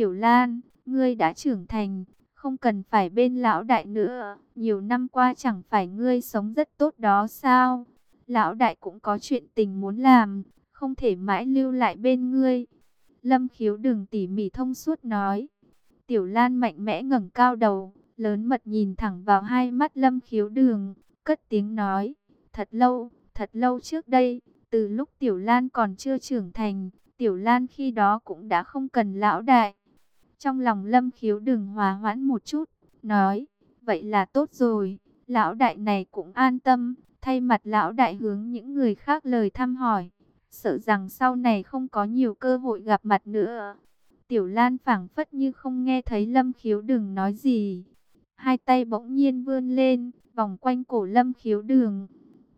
Tiểu Lan, ngươi đã trưởng thành, không cần phải bên lão đại nữa. Nhiều năm qua chẳng phải ngươi sống rất tốt đó sao? Lão đại cũng có chuyện tình muốn làm, không thể mãi lưu lại bên ngươi. Lâm khiếu đừng tỉ mỉ thông suốt nói. Tiểu Lan mạnh mẽ ngẩng cao đầu, lớn mật nhìn thẳng vào hai mắt lâm khiếu đường, cất tiếng nói. Thật lâu, thật lâu trước đây, từ lúc Tiểu Lan còn chưa trưởng thành, Tiểu Lan khi đó cũng đã không cần lão đại. Trong lòng lâm khiếu đường hòa hoãn một chút, nói, vậy là tốt rồi, lão đại này cũng an tâm, thay mặt lão đại hướng những người khác lời thăm hỏi, sợ rằng sau này không có nhiều cơ hội gặp mặt nữa. Tiểu Lan phảng phất như không nghe thấy lâm khiếu đường nói gì. Hai tay bỗng nhiên vươn lên, vòng quanh cổ lâm khiếu đường.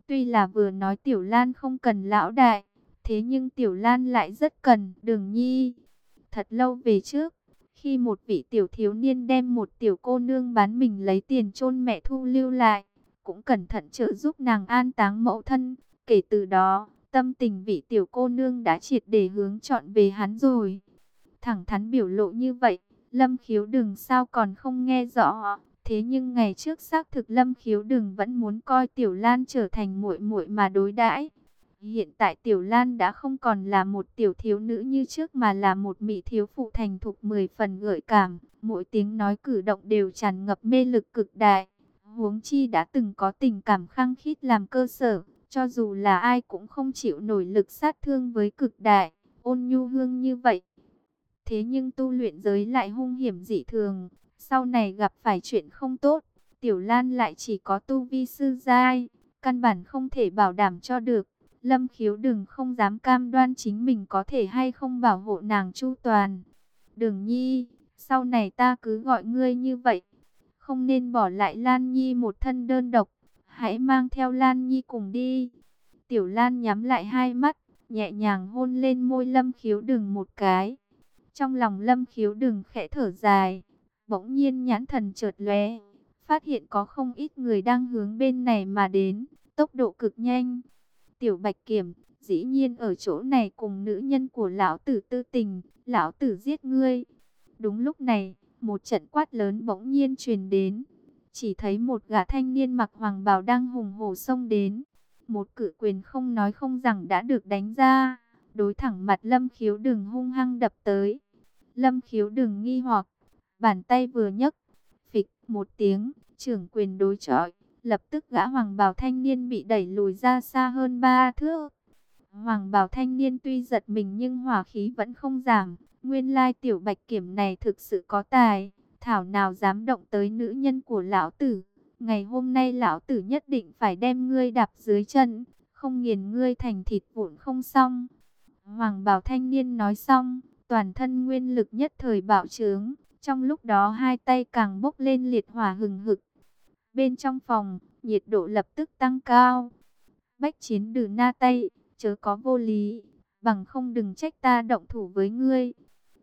Tuy là vừa nói Tiểu Lan không cần lão đại, thế nhưng Tiểu Lan lại rất cần đường nhi. Thật lâu về trước, khi một vị tiểu thiếu niên đem một tiểu cô nương bán mình lấy tiền chôn mẹ thu lưu lại, cũng cẩn thận trợ giúp nàng an táng mẫu thân. Kể từ đó, tâm tình vị tiểu cô nương đã triệt để hướng chọn về hắn rồi. Thẳng thắn biểu lộ như vậy, Lâm Khiếu Đừng sao còn không nghe rõ. Thế nhưng ngày trước xác thực Lâm Khiếu Đừng vẫn muốn coi Tiểu Lan trở thành muội muội mà đối đãi. Hiện tại Tiểu Lan đã không còn là một tiểu thiếu nữ như trước mà là một mỹ thiếu phụ thành thục mười phần gợi cảm. Mỗi tiếng nói cử động đều tràn ngập mê lực cực đại. Huống chi đã từng có tình cảm khăng khít làm cơ sở. Cho dù là ai cũng không chịu nổi lực sát thương với cực đại, ôn nhu hương như vậy. Thế nhưng tu luyện giới lại hung hiểm dị thường. Sau này gặp phải chuyện không tốt, Tiểu Lan lại chỉ có tu vi sư giai. Căn bản không thể bảo đảm cho được. Lâm khiếu đừng không dám cam đoan chính mình có thể hay không bảo hộ nàng chu toàn. Đường nhi, sau này ta cứ gọi ngươi như vậy. Không nên bỏ lại Lan Nhi một thân đơn độc. Hãy mang theo Lan Nhi cùng đi. Tiểu Lan nhắm lại hai mắt, nhẹ nhàng hôn lên môi Lâm khiếu đừng một cái. Trong lòng Lâm khiếu đừng khẽ thở dài. Bỗng nhiên nhãn thần chợt lóe, phát hiện có không ít người đang hướng bên này mà đến, tốc độ cực nhanh. Tiểu Bạch Kiểm, dĩ nhiên ở chỗ này cùng nữ nhân của lão tử tư tình, lão tử giết ngươi. Đúng lúc này, một trận quát lớn bỗng nhiên truyền đến. Chỉ thấy một gã thanh niên mặc hoàng bào đang hùng hổ xông đến. Một cử quyền không nói không rằng đã được đánh ra. Đối thẳng mặt lâm khiếu đừng hung hăng đập tới. Lâm khiếu đừng nghi hoặc. Bàn tay vừa nhấc. Phịch một tiếng. Trưởng quyền đối chọi. Lập tức gã hoàng bào thanh niên bị đẩy lùi ra xa hơn ba thước. Hoàng bào thanh niên tuy giật mình nhưng hỏa khí vẫn không giảm. Nguyên lai tiểu bạch kiểm này thực sự có tài. Thảo nào dám động tới nữ nhân của lão tử. Ngày hôm nay lão tử nhất định phải đem ngươi đạp dưới chân. Không nghiền ngươi thành thịt vụn không xong. Hoàng bào thanh niên nói xong. Toàn thân nguyên lực nhất thời bạo trướng. Trong lúc đó hai tay càng bốc lên liệt hỏa hừng hực. Bên trong phòng, nhiệt độ lập tức tăng cao. Bách chiến đử na tay, chớ có vô lý, bằng không đừng trách ta động thủ với ngươi.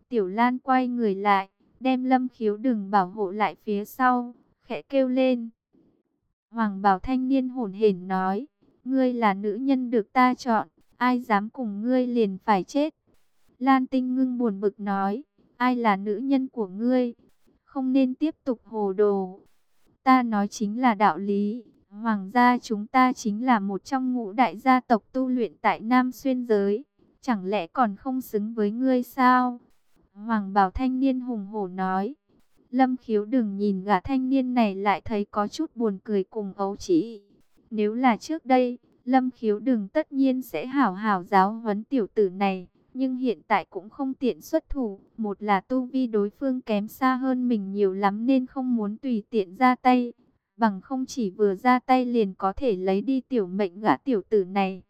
Tiểu Lan quay người lại, đem lâm khiếu đừng bảo hộ lại phía sau, khẽ kêu lên. Hoàng bảo thanh niên hổn hển nói, ngươi là nữ nhân được ta chọn, ai dám cùng ngươi liền phải chết. Lan tinh ngưng buồn bực nói, ai là nữ nhân của ngươi, không nên tiếp tục hồ đồ. Ta nói chính là đạo lý. Hoàng gia chúng ta chính là một trong ngũ đại gia tộc tu luyện tại Nam Xuyên Giới. Chẳng lẽ còn không xứng với ngươi sao? Hoàng bảo thanh niên hùng hổ nói. Lâm khiếu đừng nhìn gã thanh niên này lại thấy có chút buồn cười cùng ấu chỉ. Nếu là trước đây, Lâm khiếu đừng tất nhiên sẽ hảo hảo giáo huấn tiểu tử này nhưng hiện tại cũng không tiện xuất thủ. Một là tu vi đối phương kém xa hơn mình nhiều lắm nên không muốn tùy tiện ra tay. Bằng không chỉ vừa ra tay liền có thể lấy đi tiểu mệnh gã tiểu tử này.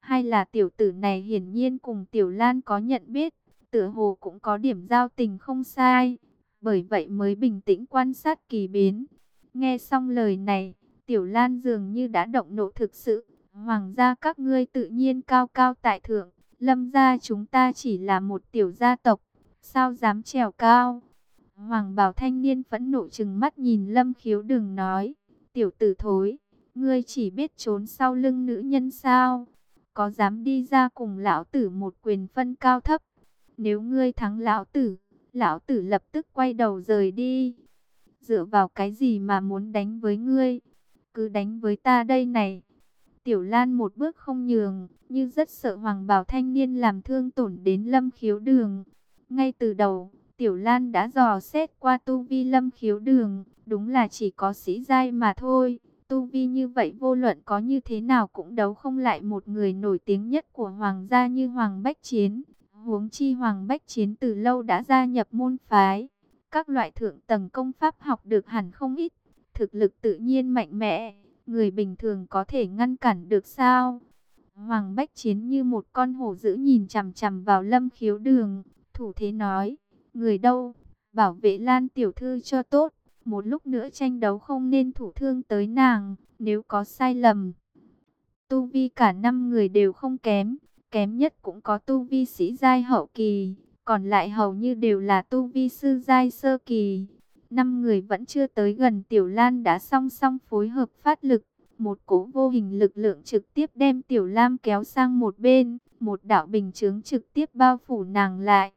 Hai là tiểu tử này hiển nhiên cùng tiểu lan có nhận biết, tựa hồ cũng có điểm giao tình không sai. Bởi vậy mới bình tĩnh quan sát kỳ biến. Nghe xong lời này, tiểu lan dường như đã động nộ thực sự. Hoàng gia các ngươi tự nhiên cao cao tại thượng Lâm gia chúng ta chỉ là một tiểu gia tộc, sao dám trèo cao? Hoàng bảo thanh niên phẫn nộ chừng mắt nhìn Lâm khiếu đừng nói, tiểu tử thối, ngươi chỉ biết trốn sau lưng nữ nhân sao? Có dám đi ra cùng lão tử một quyền phân cao thấp? Nếu ngươi thắng lão tử, Lão tử lập tức quay đầu rời đi. Dựa vào cái gì mà muốn đánh với ngươi? Cứ đánh với ta đây này. Tiểu Lan một bước không nhường, như rất sợ Hoàng Bảo thanh niên làm thương tổn đến Lâm Khiếu Đường. Ngay từ đầu, Tiểu Lan đã dò xét qua tu vi Lâm Khiếu Đường, đúng là chỉ có sĩ giai mà thôi. Tu vi như vậy vô luận có như thế nào cũng đấu không lại một người nổi tiếng nhất của Hoàng gia như Hoàng Bách Chiến. Huống chi Hoàng Bách Chiến từ lâu đã gia nhập môn phái. Các loại thượng tầng công pháp học được hẳn không ít. Thực lực tự nhiên mạnh mẽ. Người bình thường có thể ngăn cản được sao? Hoàng Bách Chiến như một con hổ dữ nhìn chằm chằm vào lâm khiếu đường. Thủ thế nói, người đâu? Bảo vệ Lan Tiểu Thư cho tốt. Một lúc nữa tranh đấu không nên thủ thương tới nàng, nếu có sai lầm. Tu vi cả năm người đều không kém, kém nhất cũng có tu vi sĩ giai hậu kỳ, còn lại hầu như đều là tu vi sư giai sơ kỳ. Năm người vẫn chưa tới gần Tiểu Lan đã song song phối hợp phát lực, một cỗ vô hình lực lượng trực tiếp đem Tiểu Lam kéo sang một bên, một đạo bình chướng trực tiếp bao phủ nàng lại.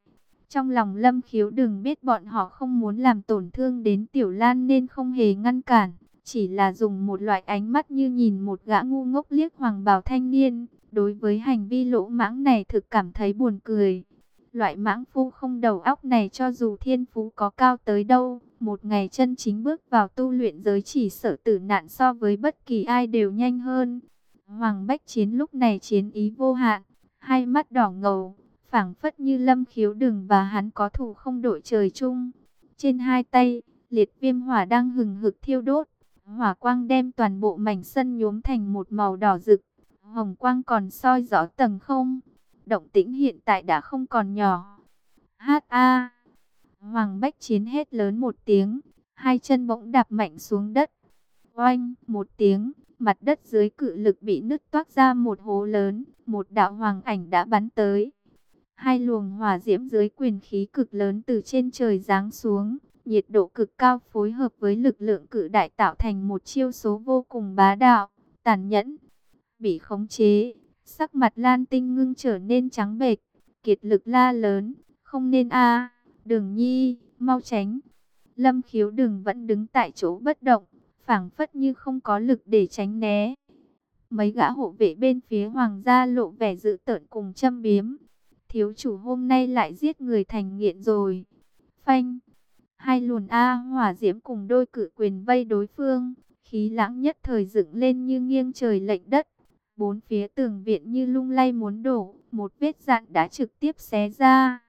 Trong lòng Lâm Khiếu đừng biết bọn họ không muốn làm tổn thương đến Tiểu Lan nên không hề ngăn cản, chỉ là dùng một loại ánh mắt như nhìn một gã ngu ngốc liếc hoàng bào thanh niên. Đối với hành vi lỗ mãng này thực cảm thấy buồn cười. Loại mãng phu không đầu óc này cho dù thiên phú có cao tới đâu, một ngày chân chính bước vào tu luyện giới chỉ sợ tử nạn so với bất kỳ ai đều nhanh hơn. Hoàng Bách Chiến lúc này chiến ý vô hạn, hai mắt đỏ ngầu, phảng phất như lâm khiếu đừng và hắn có thù không đội trời chung. Trên hai tay, liệt viêm hỏa đang hừng hực thiêu đốt, hỏa quang đem toàn bộ mảnh sân nhuốm thành một màu đỏ rực. Hồng quang còn soi rõ tầng không. Động tĩnh hiện tại đã không còn nhỏ. Hát a Hoàng Bách Chiến hết lớn một tiếng. Hai chân bỗng đạp mạnh xuống đất. Oanh một tiếng. Mặt đất dưới cự lực bị nứt toát ra một hố lớn. Một đạo hoàng ảnh đã bắn tới. Hai luồng hỏa diễm dưới quyền khí cực lớn từ trên trời giáng xuống, nhiệt độ cực cao phối hợp với lực lượng cự đại tạo thành một chiêu số vô cùng bá đạo, tàn nhẫn, bị khống chế. Sắc mặt Lan Tinh ngưng trở nên trắng bệch, kiệt lực la lớn, không nên a, Đường Nhi, mau tránh. Lâm Khiếu Đừng vẫn đứng tại chỗ bất động, phảng phất như không có lực để tránh né. Mấy gã hộ vệ bên phía hoàng gia lộ vẻ dự tợn cùng châm biếm. Thiếu chủ hôm nay lại giết người thành nghiện rồi. Phanh. Hai luồn A hỏa diễm cùng đôi cử quyền vây đối phương. Khí lãng nhất thời dựng lên như nghiêng trời lệnh đất. Bốn phía tường viện như lung lay muốn đổ, một vết dạn đã trực tiếp xé ra.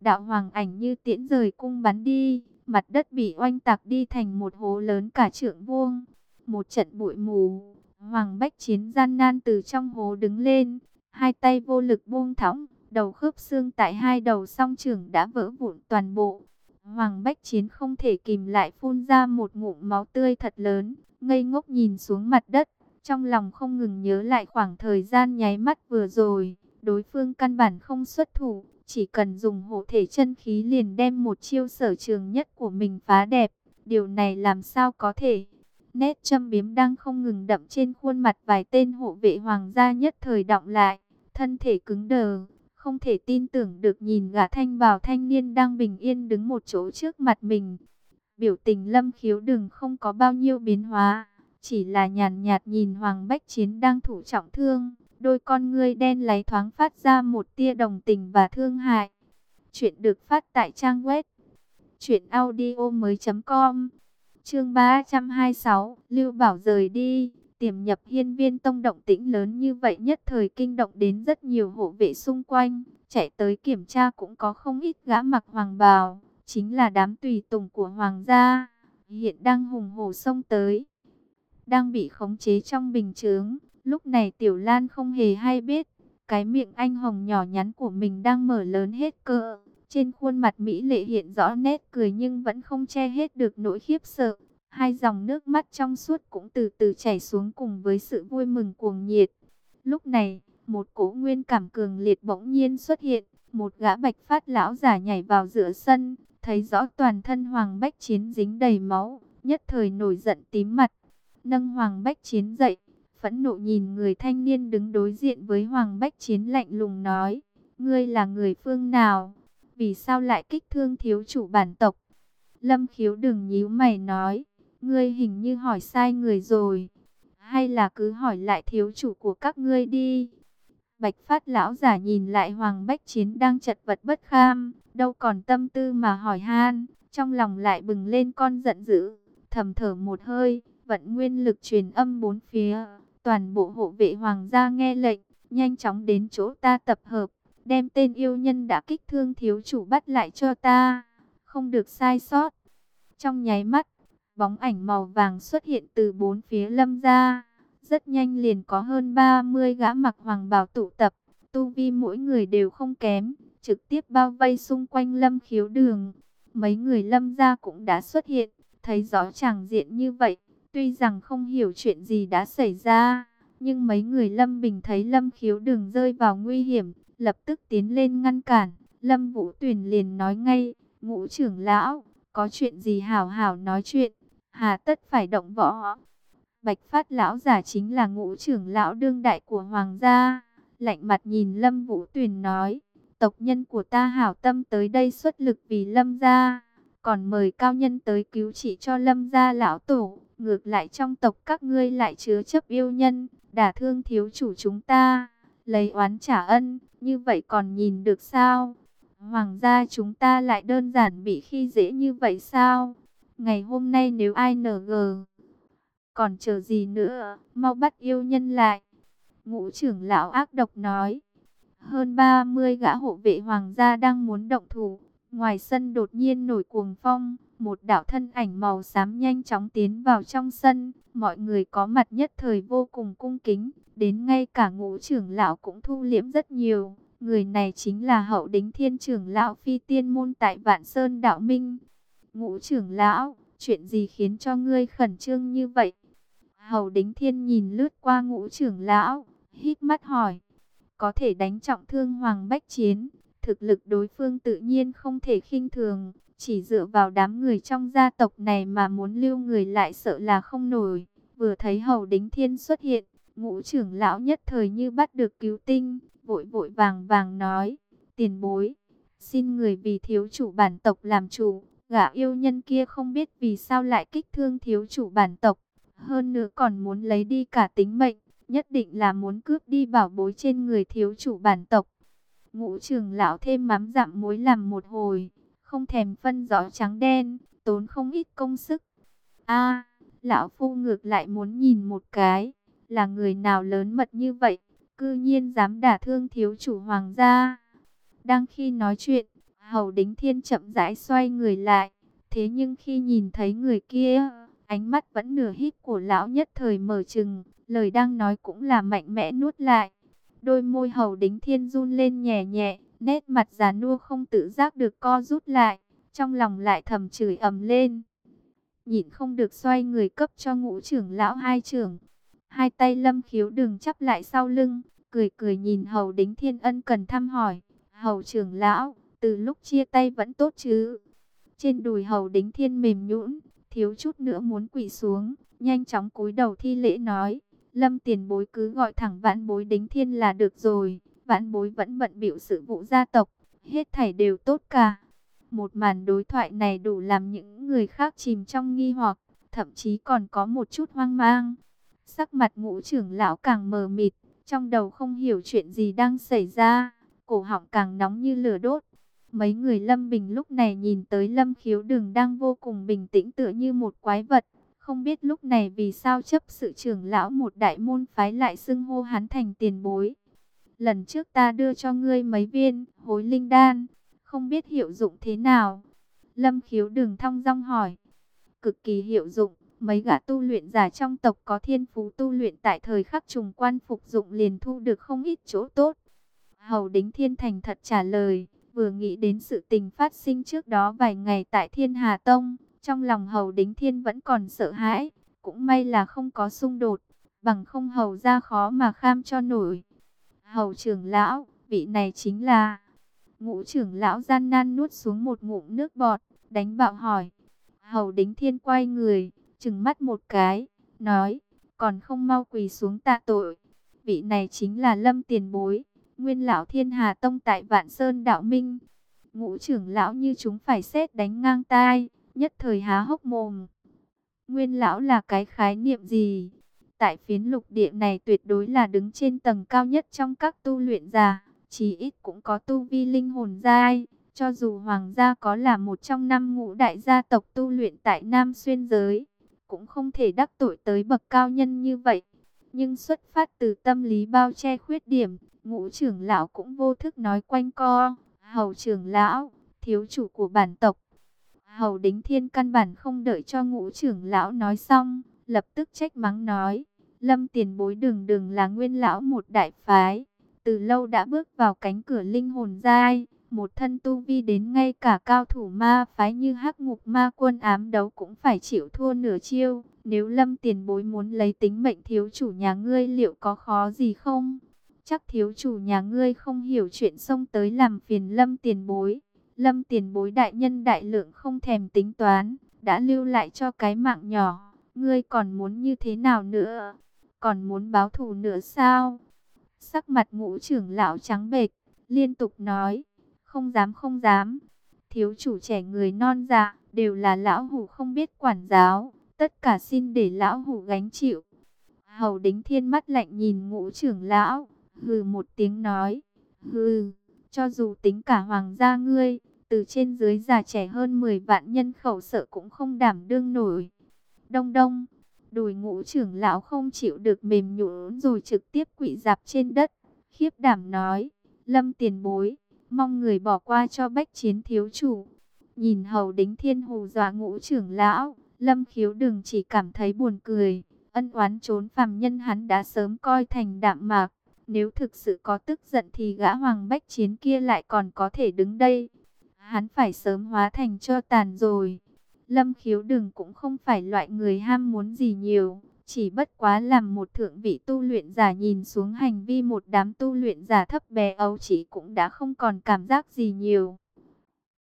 Đạo hoàng ảnh như tiễn rời cung bắn đi, mặt đất bị oanh tạc đi thành một hố lớn cả trượng vuông. Một trận bụi mù, hoàng bách chiến gian nan từ trong hố đứng lên, hai tay vô lực buông thõng, đầu khớp xương tại hai đầu song trường đã vỡ vụn toàn bộ. Hoàng bách chiến không thể kìm lại phun ra một ngụm máu tươi thật lớn, ngây ngốc nhìn xuống mặt đất. Trong lòng không ngừng nhớ lại khoảng thời gian nháy mắt vừa rồi, đối phương căn bản không xuất thủ, chỉ cần dùng hộ thể chân khí liền đem một chiêu sở trường nhất của mình phá đẹp. Điều này làm sao có thể? Nét châm biếm đang không ngừng đậm trên khuôn mặt vài tên hộ vệ hoàng gia nhất thời động lại, thân thể cứng đờ, không thể tin tưởng được nhìn gã thanh bào thanh niên đang bình yên đứng một chỗ trước mặt mình. Biểu tình lâm khiếu đừng không có bao nhiêu biến hóa chỉ là nhàn nhạt nhìn Hoàng Bách Chiến đang thủ trọng thương, đôi con ngươi đen láy thoáng phát ra một tia đồng tình và thương hại. Chuyện được phát tại trang web truyệnaudiomoi.com. Chương 326, Lưu Bảo rời đi, tiềm nhập Hiên Viên Tông động tĩnh lớn như vậy nhất thời kinh động đến rất nhiều hộ vệ xung quanh, chạy tới kiểm tra cũng có không ít gã mặc hoàng bào, chính là đám tùy tùng của hoàng gia, hiện đang hùng hổ xông tới đang bị khống chế trong bình chướng. Lúc này Tiểu Lan không hề hay biết, cái miệng anh hồng nhỏ nhắn của mình đang mở lớn hết cỡ. Trên khuôn mặt Mỹ lệ hiện rõ nét cười nhưng vẫn không che hết được nỗi khiếp sợ. Hai dòng nước mắt trong suốt cũng từ từ chảy xuống cùng với sự vui mừng cuồng nhiệt. Lúc này, một cỗ nguyên cảm cường liệt bỗng nhiên xuất hiện. Một gã bạch phát lão giả nhảy vào giữa sân, thấy rõ toàn thân Hoàng Bách Chiến dính đầy máu, nhất thời nổi giận tím mặt nâng Hoàng Bách Chiến dậy, phẫn nộ nhìn người thanh niên đứng đối diện với Hoàng Bách Chiến lạnh lùng nói, ngươi là người phương nào? vì sao lại kích thương thiếu chủ bản tộc? Lâm khiếu đừng nhíu mày nói, ngươi hình như hỏi sai người rồi, hay là cứ hỏi lại thiếu chủ của các ngươi đi. Bạch phát lão giả nhìn lại Hoàng Bách Chiến đang chật vật bất kham, đâu còn tâm tư mà hỏi han, trong lòng lại bừng lên con giận dữ, thầm thở một hơi, vận nguyên lực truyền âm bốn phía, toàn bộ hộ vệ hoàng gia nghe lệnh, nhanh chóng đến chỗ ta tập hợp, đem tên yêu nhân đã kích thương thiếu chủ bắt lại cho ta, không được sai sót. Trong nháy mắt, bóng ảnh màu vàng xuất hiện từ bốn phía lâm ra, rất nhanh liền có hơn 30 gã mặc hoàng bào tụ tập, tu vi mỗi người đều không kém, trực tiếp bao vây xung quanh lâm khiếu đường. Mấy người lâm gia cũng đã xuất hiện, thấy rõ chẳng diện như vậy, tuy rằng không hiểu chuyện gì đã xảy ra, nhưng mấy người lâm bình thấy lâm khiếu đường rơi vào nguy hiểm, lập tức tiến lên ngăn cản. Lâm Vũ Tuyền liền nói ngay, ngũ trưởng lão, có chuyện gì hảo hảo nói chuyện, hà tất phải động võ. Bạch Phát lão giả chính là ngũ trưởng lão đương đại của hoàng gia, lạnh mặt nhìn Lâm Vũ Tuyền nói, tộc nhân của ta hảo tâm tới đây xuất lực vì Lâm gia, còn mời cao nhân tới cứu trị cho Lâm gia lão tổ, ngược lại trong tộc các ngươi lại chứa chấp yêu nhân, đả thương thiếu chủ chúng ta, lấy oán trả ân, như vậy còn nhìn được sao? Hoàng gia chúng ta lại đơn giản bị khi dễ như vậy sao? Ngày hôm nay nếu ai nở gờ, còn chờ gì nữa, mau bắt yêu nhân lại. Ngũ trưởng lão ác độc nói, hơn 30 gã hộ vệ hoàng gia đang muốn động thủ. Ngoài sân đột nhiên nổi cuồng phong, một đạo thân ảnh màu xám nhanh chóng tiến vào trong sân. Mọi người có mặt nhất thời vô cùng cung kính, đến ngay cả ngũ trưởng lão cũng thu liễm rất nhiều. Người này chính là hậu đính thiên trưởng lão phi tiên môn tại Vạn Sơn Đạo Minh. Ngũ trưởng lão, chuyện gì khiến cho ngươi khẩn trương như vậy? Hầu đính thiên nhìn lướt qua ngũ trưởng lão, hít mắt hỏi. Có thể đánh trọng thương Hoàng Bách Chiến, thực lực đối phương tự nhiên không thể khinh thường. Chỉ dựa vào đám người trong gia tộc này mà muốn lưu người lại sợ là không nổi. Vừa thấy hầu đính thiên xuất hiện, ngũ trưởng lão nhất thời như bắt được cứu tinh, vội vội vàng vàng nói, tiền bối, xin người vì thiếu chủ bản tộc làm chủ, gã yêu nhân kia không biết vì sao lại kích thương thiếu chủ bản tộc, hơn nữa còn muốn lấy đi cả tính mệnh, nhất định là muốn cướp đi bảo bối trên người thiếu chủ bản tộc. Ngũ trưởng lão thêm mắm dặm muối làm một hồi, không thèm phân rõ trắng đen, tốn không ít công sức. A, lão phu ngược lại muốn nhìn một cái, là người nào lớn mật như vậy, cư nhiên dám đả thương thiếu chủ hoàng gia. Đang khi nói chuyện, hầu đính thiên chậm rãi xoay người lại, thế nhưng khi nhìn thấy người kia, ánh mắt vẫn nửa hít của lão nhất thời mở trừng, lời đang nói cũng là mạnh mẽ nuốt lại. Đôi môi hầu đính thiên run lên nhẹ nhẹ, nét mặt già nua không tự giác được co rút lại, trong lòng lại thầm chửi ầm lên. nhìn không được xoay người cấp cho ngũ trưởng lão hai trưởng. Hai tay lâm khiếu đừng chắp lại sau lưng, cười cười nhìn hầu đính thiên ân cần thăm hỏi. Hầu trưởng lão, từ lúc chia tay vẫn tốt chứ? Trên đùi hầu đính thiên mềm nhũn, thiếu chút nữa muốn quỳ xuống, nhanh chóng cúi đầu thi lễ nói. Lâm tiền bối cứ gọi thẳng vãn bối đính thiên là được rồi, vãn bối vẫn bận biểu sự vụ gia tộc, hết thảy đều tốt cả. Một màn đối thoại này đủ làm những người khác chìm trong nghi hoặc, thậm chí còn có một chút hoang mang. Sắc mặt ngũ trưởng lão càng mờ mịt, trong đầu không hiểu chuyện gì đang xảy ra, cổ họng càng nóng như lửa đốt. Mấy người Lâm Bình lúc này nhìn tới Lâm Khiếu đường đang vô cùng bình tĩnh tựa như một quái vật. Không biết lúc này vì sao chấp sự trưởng lão một đại môn phái lại xưng hô hắn thành tiền bối. Lần trước ta đưa cho ngươi mấy viên hối linh đan, không biết hiệu dụng thế nào. Lâm Khiếu Đừng thong dong hỏi. Cực kỳ hiệu dụng, mấy gã tu luyện giả trong tộc có thiên phú tu luyện tại thời khắc trùng quan phục dụng liền thu được không ít chỗ tốt. Hầu Đính Thiên Thành thật trả lời. Vừa nghĩ đến sự tình phát sinh trước đó vài ngày tại Thiên Hà Tông, trong lòng Hầu Đính Thiên vẫn còn sợ hãi, cũng may là không có xung đột, bằng không Hầu ra khó mà kham cho nổi. Hầu trưởng lão, vị này chính là... Ngũ trưởng lão gian nan nuốt xuống một ngụm nước bọt, đánh bạo hỏi. Hầu Đính Thiên quay người, trừng mắt một cái, nói, còn không mau quỳ xuống tạ tội. Vị này chính là Lâm Tiền Bối, nguyên lão thiên hà tông tại Vạn Sơn Đạo Minh. Ngũ trưởng lão như chúng phải xét đánh ngang tai, nhất thời há hốc mồm. Nguyên lão là cái khái niệm gì? Tại phiến lục địa này tuyệt đối là đứng trên tầng cao nhất trong các tu luyện già, chí ít cũng có tu vi linh hồn giai. Cho dù hoàng gia có là một trong năm ngũ đại gia tộc tu luyện tại Nam Xuyên giới, cũng không thể đắc tội tới bậc cao nhân như vậy. Nhưng xuất phát từ tâm lý bao che khuyết điểm, ngũ trưởng lão cũng vô thức nói quanh co, hầu trưởng lão, thiếu chủ của bản tộc. Hầu đính thiên căn bản không đợi cho ngũ trưởng lão nói xong, lập tức trách mắng nói, lâm tiền bối đừng đừng là nguyên lão một đại phái, từ lâu đã bước vào cánh cửa linh hồn giai, một thân tu vi đến ngay cả cao thủ ma phái như hắc ngục ma quân ám đấu cũng phải chịu thua nửa chiêu. Nếu lâm tiền bối muốn lấy tính mệnh thiếu chủ nhà ngươi liệu có khó gì không? Chắc thiếu chủ nhà ngươi không hiểu chuyện xông tới làm phiền lâm tiền bối. Lâm tiền bối đại nhân đại lượng không thèm tính toán, đã lưu lại cho cái mạng nhỏ. Ngươi còn muốn như thế nào nữa? Còn muốn báo thù nữa sao? Sắc mặt ngũ trưởng lão trắng bệch, liên tục nói, không dám không dám. Thiếu chủ trẻ người non dạ, đều là lão hủ không biết quản giáo, tất cả xin để lão hủ gánh chịu. Hầu đính thiên mắt lạnh nhìn ngũ trưởng lão, hừ một tiếng nói, hừ, cho dù tính cả hoàng gia ngươi, từ trên dưới già trẻ hơn 10 vạn nhân khẩu sợ cũng không đảm đương nổi. Đông đông, đùi ngũ trưởng lão không chịu được mềm nhũn rồi trực tiếp quỵ dạp trên đất, khiếp đảm nói, lâm tiền bối mong người bỏ qua cho bách chiến thiếu chủ. Nhìn hầu đính thiên hù dọa ngũ trưởng lão, lâm khiếu đừng chỉ cảm thấy buồn cười, ân oán trốn phàm nhân hắn đã sớm coi thành đạm mạc. Nếu thực sự có tức giận thì gã hoàng bách chiến kia lại còn có thể đứng đây. Hắn phải sớm hóa thành cho tàn rồi. Lâm khiếu đừng cũng không phải loại người ham muốn gì nhiều. Chỉ bất quá làm một thượng vị tu luyện giả nhìn xuống hành vi một đám tu luyện giả thấp bé ấu chỉ cũng đã không còn cảm giác gì nhiều.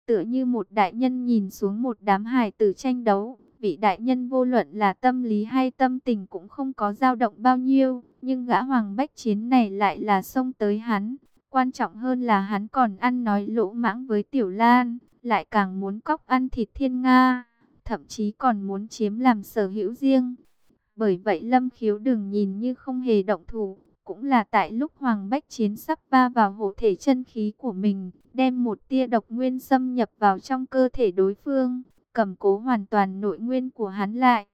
Tựa như một đại nhân nhìn xuống một đám hài tử tranh đấu, vị đại nhân vô luận là tâm lý hay tâm tình cũng không có dao động bao nhiêu, nhưng gã hoàng bách chiến này lại là xông tới hắn. Quan trọng hơn là hắn còn ăn nói lỗ mãng với Tiểu Lan, lại càng muốn cóc ăn thịt thiên Nga, thậm chí còn muốn chiếm làm sở hữu riêng. Bởi vậy Lâm Khiếu đừng nhìn như không hề động thủ, cũng là tại lúc Hoàng Bách Chiến sắp va vào hộ thể chân khí của mình, đem một tia độc nguyên xâm nhập vào trong cơ thể đối phương, cầm cố hoàn toàn nội nguyên của hắn lại.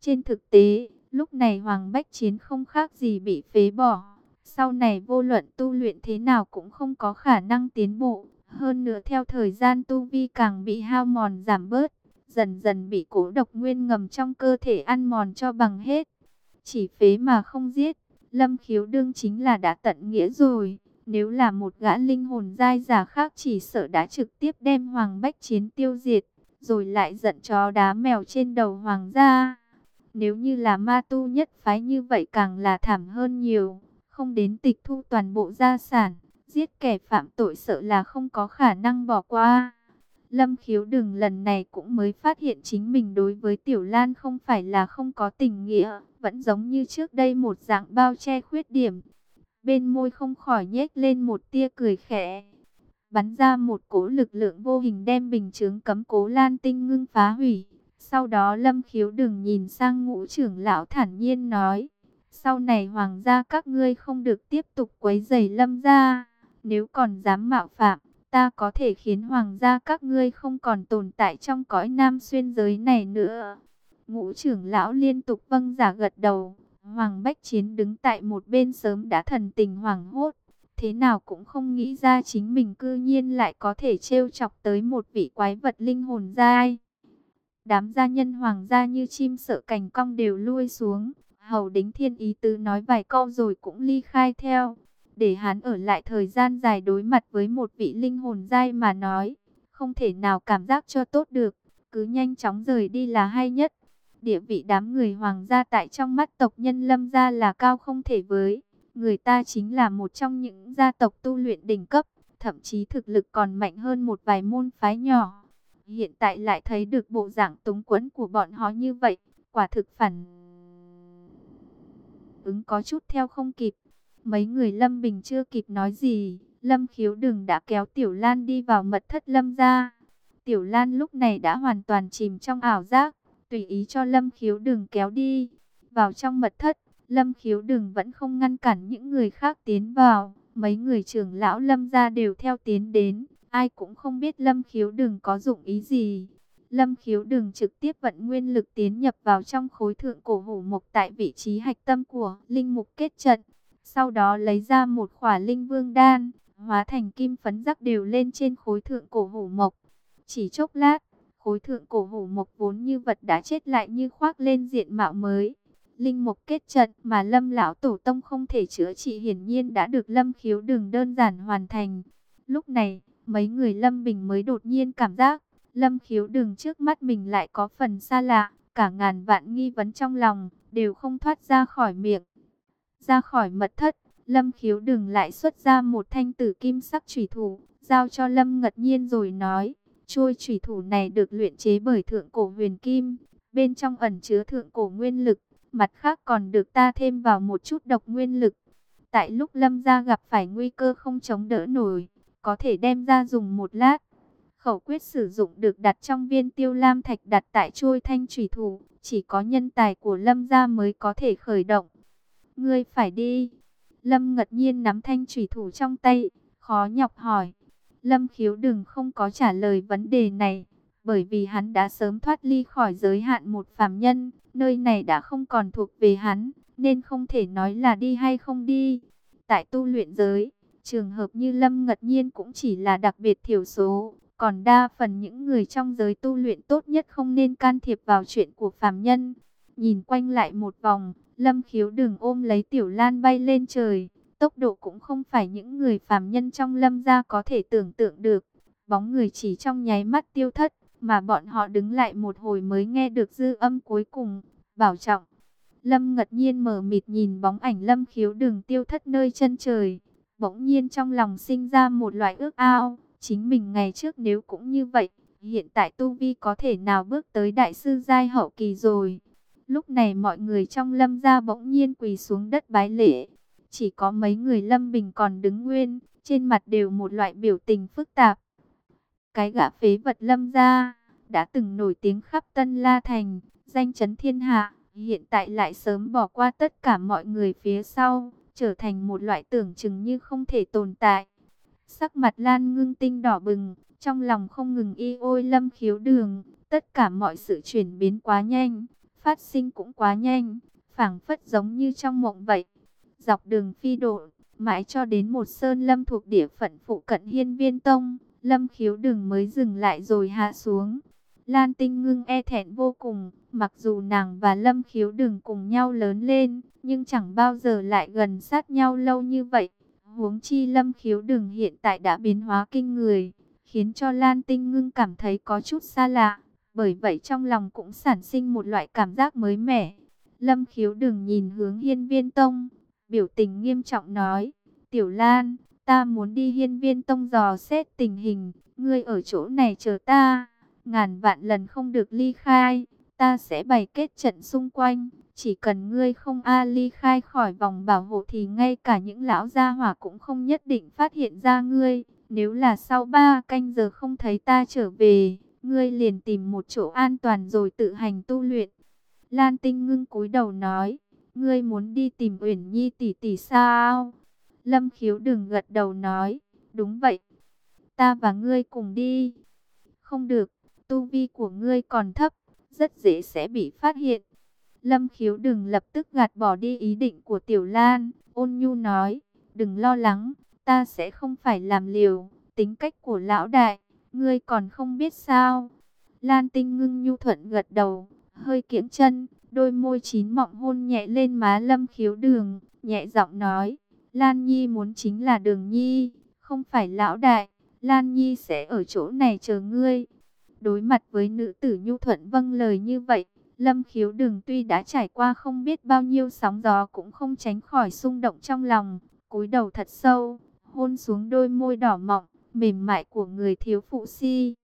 Trên thực tế, lúc này Hoàng Bách Chiến không khác gì bị phế bỏ. Sau này vô luận tu luyện thế nào cũng không có khả năng tiến bộ. Hơn nữa theo thời gian tu vi càng bị hao mòn giảm bớt dần dần bị cố độc nguyên ngầm trong cơ thể ăn mòn cho bằng hết. Chỉ phế mà không giết, lâm khiếu đương chính là đã tận nghĩa rồi. Nếu là một gã linh hồn dai giả khác chỉ sợ đã trực tiếp đem Hoàng Bách Chiến tiêu diệt, rồi lại giận chó đá mèo trên đầu Hoàng gia. Nếu như là ma tu nhất phái như vậy càng là thảm hơn nhiều, không đến tịch thu toàn bộ gia sản, giết kẻ phạm tội sợ là không có khả năng bỏ qua. Lâm khiếu đừng lần này cũng mới phát hiện chính mình đối với Tiểu Lan không phải là không có tình nghĩa, vẫn giống như trước đây một dạng bao che khuyết điểm. Bên môi không khỏi nhếch lên một tia cười khẽ, bắn ra một cỗ lực lượng vô hình đem bình chướng cấm cố Lan tinh ngưng phá hủy. Sau đó Lâm khiếu đừng nhìn sang ngũ trưởng lão thản nhiên nói, sau này hoàng gia các ngươi không được tiếp tục quấy rầy Lâm gia, nếu còn dám mạo phạm ta có thể khiến hoàng gia các ngươi không còn tồn tại trong cõi nam xuyên giới này nữa. Ngũ trưởng lão liên tục vâng giả gật đầu, Hoàng Bách Chiến đứng tại một bên sớm đã thần tình hoàng hốt. Thế nào cũng không nghĩ ra chính mình cư nhiên lại có thể trêu chọc tới một vị quái vật linh hồn giai. Đám gia nhân hoàng gia như chim sợ cành cong đều lui xuống. Hầu đính thiên ý tứ nói vài câu rồi cũng ly khai theo để hắn ở lại thời gian dài đối mặt với một vị linh hồn dai mà nói, không thể nào cảm giác cho tốt được, cứ nhanh chóng rời đi là hay nhất. Địa vị đám người hoàng gia tại trong mắt tộc nhân lâm gia là cao không thể với, người ta chính là một trong những gia tộc tu luyện đỉnh cấp, thậm chí thực lực còn mạnh hơn một vài môn phái nhỏ. Hiện tại lại thấy được bộ dạng túng quẫn của bọn họ như vậy, quả thực phản ứng có chút theo không kịp. Mấy người Lâm Bình chưa kịp nói gì, Lâm khiếu đừng đã kéo Tiểu Lan đi vào mật thất Lâm ra. Tiểu Lan lúc này đã hoàn toàn chìm trong ảo giác, tùy ý cho Lâm khiếu đừng kéo đi. Vào trong mật thất, Lâm khiếu đừng vẫn không ngăn cản những người khác tiến vào. Mấy người trưởng lão Lâm ra đều theo tiến đến, ai cũng không biết Lâm khiếu đừng có dụng ý gì. Lâm khiếu đừng trực tiếp vận nguyên lực tiến nhập vào trong khối thượng cổ hổ mục tại vị trí hạch tâm của linh mục kết trận. Sau đó lấy ra một khỏa linh vương đan, hóa thành kim phấn rắc đều lên trên khối thượng cổ hổ mộc. Chỉ chốc lát, khối thượng cổ hổ mộc vốn như vật đã chết lại như khoác lên diện mạo mới. Linh mục kết trận mà lâm lão tổ tông không thể chữa trị hiển nhiên đã được lâm khiếu đường đơn giản hoàn thành. Lúc này, mấy người lâm bình mới đột nhiên cảm giác, lâm khiếu đường trước mắt mình lại có phần xa lạ, cả ngàn vạn nghi vấn trong lòng, đều không thoát ra khỏi miệng. Ra khỏi mật thất, lâm khiếu đường lại xuất ra một thanh tử kim sắc trùy thủ, giao cho lâm ngật nhiên rồi nói, trôi trùy thủ này được luyện chế bởi thượng cổ huyền kim, bên trong ẩn chứa thượng cổ nguyên lực, mặt khác còn được ta thêm vào một chút độc nguyên lực. Tại lúc lâm gia gặp phải nguy cơ không chống đỡ nổi, có thể đem ra dùng một lát. Khẩu quyết sử dụng được đặt trong viên tiêu lam thạch đặt tại trôi thanh trùy thủ, chỉ có nhân tài của lâm gia mới có thể khởi động. Ngươi phải đi. Lâm ngật nhiên nắm thanh trùy thủ trong tay, khó nhọc hỏi. Lâm khiếu đừng không có trả lời vấn đề này, bởi vì hắn đã sớm thoát ly khỏi giới hạn một phàm nhân, nơi này đã không còn thuộc về hắn, nên không thể nói là đi hay không đi. Tại tu luyện giới, trường hợp như Lâm Ngật Nhiên cũng chỉ là đặc biệt thiểu số, còn đa phần những người trong giới tu luyện tốt nhất không nên can thiệp vào chuyện của phàm nhân. Nhìn quanh lại một vòng, Lâm khiếu đừng ôm lấy Tiểu Lan bay lên trời, tốc độ cũng không phải những người phàm nhân trong Lâm gia có thể tưởng tượng được. Bóng người chỉ trong nháy mắt tiêu thất, mà bọn họ đứng lại một hồi mới nghe được dư âm cuối cùng, bảo trọng. Lâm ngật nhiên mở mịt nhìn bóng ảnh lâm khiếu đường tiêu thất nơi chân trời. Bỗng nhiên trong lòng sinh ra một loại ước ao, chính mình ngày trước nếu cũng như vậy, hiện tại Tu Vi có thể nào bước tới đại sư giai hậu kỳ rồi. Lúc này mọi người trong lâm gia bỗng nhiên quỳ xuống đất bái lễ. Chỉ có mấy người lâm bình còn đứng nguyên, trên mặt đều một loại biểu tình phức tạp. Cái gã phế vật lâm gia đã từng nổi tiếng khắp Tân La Thành, danh chấn thiên hạ, hiện tại lại sớm bỏ qua tất cả mọi người phía sau, trở thành một loại tưởng chừng như không thể tồn tại. Sắc mặt Lan ngưng tinh đỏ bừng, trong lòng không ngừng y ôi lâm khiếu đường, tất cả mọi sự chuyển biến quá nhanh, phát sinh cũng quá nhanh, phảng phất giống như trong mộng vậy. Dọc đường phi độ, mãi cho đến một sơn lâm thuộc địa phận phụ cận hiên viên tông, lâm khiếu đường mới dừng lại rồi hạ xuống. Lan Tinh ngưng e thẹn vô cùng, mặc dù nàng và Lâm Khiếu đường cùng nhau lớn lên, nhưng chẳng bao giờ lại gần sát nhau lâu như vậy. Huống chi Lâm Khiếu đường hiện tại đã biến hóa kinh người, khiến cho Lan Tinh ngưng cảm thấy có chút xa lạ. Bởi vậy trong lòng cũng sản sinh một loại cảm giác mới mẻ. Lâm Khiếu đừng nhìn hướng hiên viên tông, biểu tình nghiêm trọng nói, Tiểu Lan, ta muốn đi hiên viên tông dò xét tình hình, ngươi ở chỗ này chờ ta. Ngàn vạn lần không được ly khai, ta sẽ bày kết trận xung quanh, chỉ cần ngươi không a ly khai khỏi vòng bảo hộ thì ngay cả những lão gia hỏa cũng không nhất định phát hiện ra ngươi, nếu là sau ba canh giờ không thấy ta trở về, ngươi liền tìm một chỗ an toàn rồi tự hành tu luyện. Lan Tinh ngưng cúi đầu nói, ngươi muốn đi tìm Uyển Nhi tỷ tỷ sao? Lâm Khiếu đừng gật đầu nói, đúng vậy, ta và ngươi cùng đi. Không được, tu vi của ngươi còn thấp, rất dễ sẽ bị phát hiện. Lâm khiếu đừng lập tức gạt bỏ đi ý định của Tiểu Lan, ôn nhu nói, đừng lo lắng, ta sẽ không phải làm liều, tính cách của lão đại, ngươi còn không biết sao. Lan tinh ngưng nhu thuận gật đầu, hơi kiễng chân, đôi môi chín mọng hôn nhẹ lên má lâm khiếu đường, nhẹ giọng nói, Lan Nhi muốn chính là đường Nhi, không phải lão đại, Lan Nhi sẽ ở chỗ này chờ ngươi. Đối mặt với nữ tử nhu thuận vâng lời như vậy, Lâm khiếu Đường tuy đã trải qua không biết bao nhiêu sóng gió cũng không tránh khỏi xung động trong lòng, cúi đầu thật sâu, hôn xuống đôi môi đỏ mọng, mềm mại của người thiếu phụ si.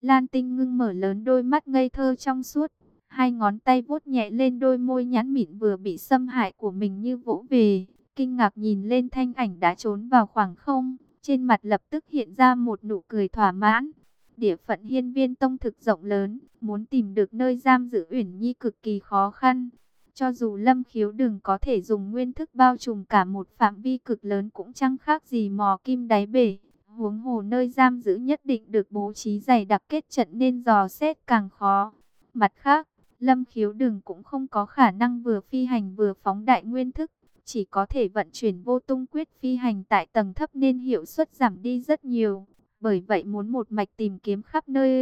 Lan tinh ngưng mở lớn đôi mắt ngây thơ trong suốt, hai ngón tay vuốt nhẹ lên đôi môi nhắn mịn vừa bị xâm hại của mình như vỗ về, kinh ngạc nhìn lên thanh ảnh đã trốn vào khoảng không, trên mặt lập tức hiện ra một nụ cười thỏa mãn. Địa phận hiên viên tông thực rộng lớn, muốn tìm được nơi giam giữ Uyển Nhi cực kỳ khó khăn. Cho dù lâm khiếu đừng có thể dùng nguyên thức bao trùm cả một phạm vi cực lớn cũng chẳng khác gì mò kim đáy bể. Huống hồ nơi giam giữ nhất định được bố trí dày đặc kết trận nên dò xét càng khó. Mặt khác, lâm khiếu đừng cũng không có khả năng vừa phi hành vừa phóng đại nguyên thức. Chỉ có thể vận chuyển vô tung quyết phi hành tại tầng thấp nên hiệu suất giảm đi rất nhiều. Bởi vậy muốn một mạch tìm kiếm khắp nơi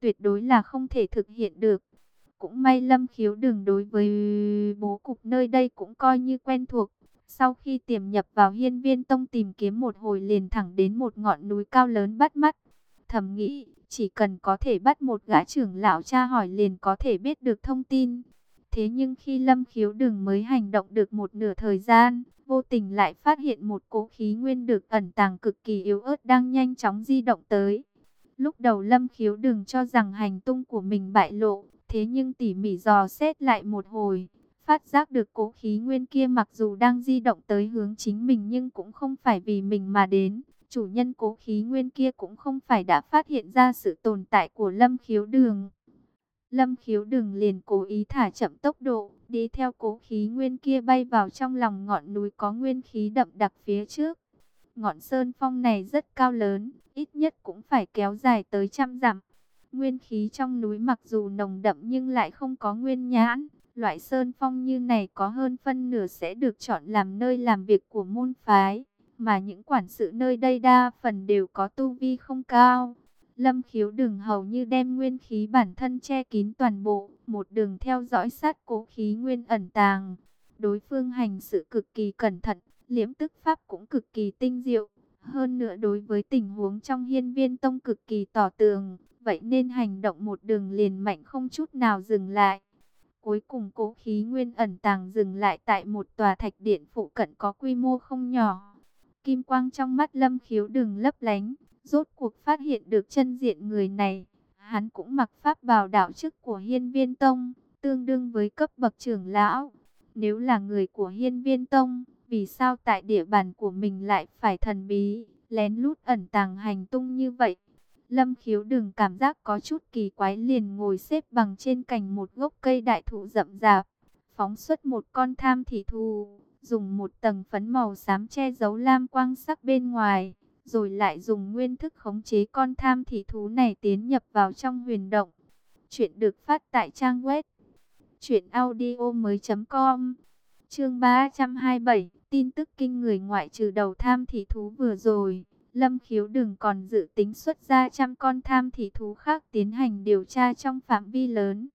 tuyệt đối là không thể thực hiện được. Cũng may Lâm Khiếu đường đối với bố cục nơi đây cũng coi như quen thuộc. Sau khi tiềm nhập vào hiên viên tông tìm kiếm một hồi liền thẳng đến một ngọn núi cao lớn bắt mắt. Thầm nghĩ, chỉ cần có thể bắt một gã trưởng lão cha hỏi liền có thể biết được thông tin. Thế nhưng khi Lâm Khiếu đường mới hành động được một nửa thời gian, vô tình lại phát hiện một cỗ khí nguyên được ẩn tàng cực kỳ yếu ớt đang nhanh chóng di động tới. Lúc đầu Lâm Khiếu đường cho rằng hành tung của mình bại lộ, thế nhưng tỉ mỉ dò xét lại một hồi, phát giác được cố khí nguyên kia mặc dù đang di động tới hướng chính mình nhưng cũng không phải vì mình mà đến. Chủ nhân cố khí nguyên kia cũng không phải đã phát hiện ra sự tồn tại của Lâm Khiếu Đường. Lâm khiếu đường liền cố ý thả chậm tốc độ, đi theo cố khí nguyên kia bay vào trong lòng ngọn núi có nguyên khí đậm đặc phía trước. Ngọn sơn phong này rất cao lớn, ít nhất cũng phải kéo dài tới trăm dặm. Nguyên khí trong núi mặc dù nồng đậm nhưng lại không có nguyên nhãn. Loại sơn phong như này có hơn phân nửa sẽ được chọn làm nơi làm việc của môn phái. Mà những quản sự nơi đây đa phần đều có tu vi không cao. Lâm khiếu đừng hầu như đem nguyên khí bản thân che kín toàn bộ, một đường theo dõi sát cố khí nguyên ẩn tàng. Đối phương hành sự cực kỳ cẩn thận, liễm tức pháp cũng cực kỳ tinh diệu. Hơn nữa đối với tình huống trong hiên viên tông cực kỳ tỏ tường, vậy nên hành động một đường liền mạnh không chút nào dừng lại. Cuối cùng cố khí nguyên ẩn tàng dừng lại tại một tòa thạch điện phụ cận có quy mô không nhỏ. Kim quang trong mắt lâm khiếu đừng lấp lánh, Rốt cuộc phát hiện được chân diện người này, hắn cũng mặc pháp bào đạo chức của hiên viên tông, tương đương với cấp bậc trưởng lão. Nếu là người của hiên viên tông, vì sao tại địa bàn của mình lại phải thần bí, lén lút ẩn tàng hành tung như vậy? Lâm khiếu đừng cảm giác có chút kỳ quái liền ngồi xếp bằng trên cành một gốc cây đại thụ rậm rạp, phóng xuất một con tham thị thù, dùng một tầng phấn màu xám che giấu lam quang sắc bên ngoài rồi lại dùng nguyên thức khống chế con tham thị thú này tiến nhập vào trong huyền động. Chuyện được phát tại trang web truyệnaudiomoi.com. Chương 327, tin tức kinh người ngoại trừ đầu tham thị thú vừa rồi, Lâm Khiếu đừng còn dự tính xuất ra trăm con tham thị thú khác tiến hành điều tra trong phạm vi lớn.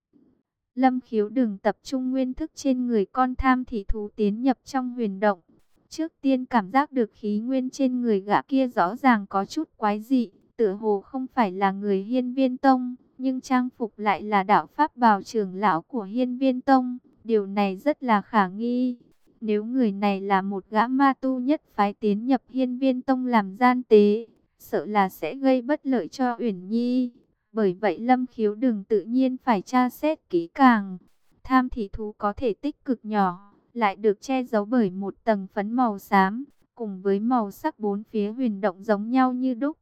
Lâm Khiếu đừng tập trung nguyên thức trên người con tham thị thú tiến nhập trong huyền động Trước tiên cảm giác được khí nguyên trên người gã kia rõ ràng có chút quái dị, tựa hồ không phải là người hiên viên tông, nhưng trang phục lại là đạo pháp bào trưởng lão của hiên viên tông. Điều này rất là khả nghi. Nếu người này là một gã ma tu nhất phái tiến nhập hiên viên tông làm gian tế, sợ là sẽ gây bất lợi cho Uyển Nhi. Bởi vậy Lâm Khiếu đừng tự nhiên phải tra xét kỹ càng. Tham thị thú có thể tích cực nhỏ, lại được che giấu bởi một tầng phấn màu xám, cùng với màu sắc bốn phía huyền động giống nhau như đúc.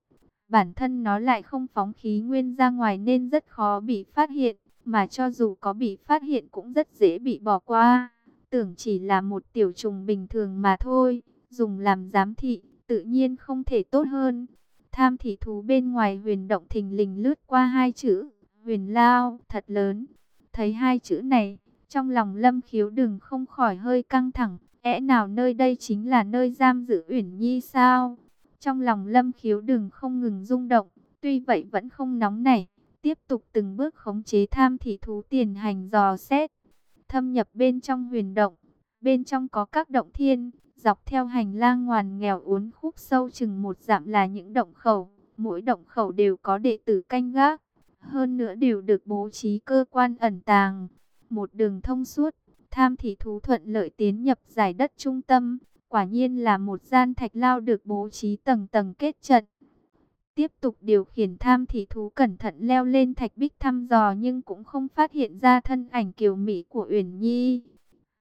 Bản thân nó lại không phóng khí nguyên ra ngoài nên rất khó bị phát hiện, mà cho dù có bị phát hiện cũng rất dễ bị bỏ qua. Tưởng chỉ là một tiểu trùng bình thường mà thôi, dùng làm giám thị, tự nhiên không thể tốt hơn. Tham thị thú bên ngoài huyền động thình lình lướt qua hai chữ, huyền lao, thật lớn. Thấy hai chữ này, trong lòng lâm khiếu đừng không khỏi hơi căng thẳng, ẽ nào nơi đây chính là nơi giam giữ Uyển Nhi sao? Trong lòng lâm khiếu đừng không ngừng rung động, tuy vậy vẫn không nóng nảy, tiếp tục từng bước khống chế tham thị thú tiền hành dò xét. Thâm nhập bên trong huyền động, bên trong có các động thiên, dọc theo hành lang ngoằn nghèo uốn khúc sâu chừng một dặm là những động khẩu, mỗi động khẩu đều có đệ tử canh gác, hơn nữa đều được bố trí cơ quan ẩn tàng. Một đường thông suốt, tham thị thú thuận lợi tiến nhập giải đất trung tâm, quả nhiên là một gian thạch lao được bố trí tầng tầng kết trận. Tiếp tục điều khiển tham thị thú cẩn thận leo lên thạch bích thăm dò nhưng cũng không phát hiện ra thân ảnh kiều mỹ của Uyển Nhi.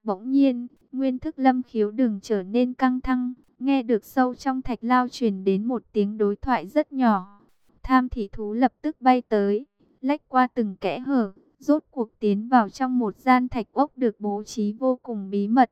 Bỗng nhiên, nguyên thức lâm khiếu đừng trở nên căng thăng nghe được sâu trong thạch lao truyền đến một tiếng đối thoại rất nhỏ. Tham thị thú lập tức bay tới, lách qua từng kẽ hở, rốt cuộc tiến vào trong một gian thạch ốc được bố trí vô cùng bí mật.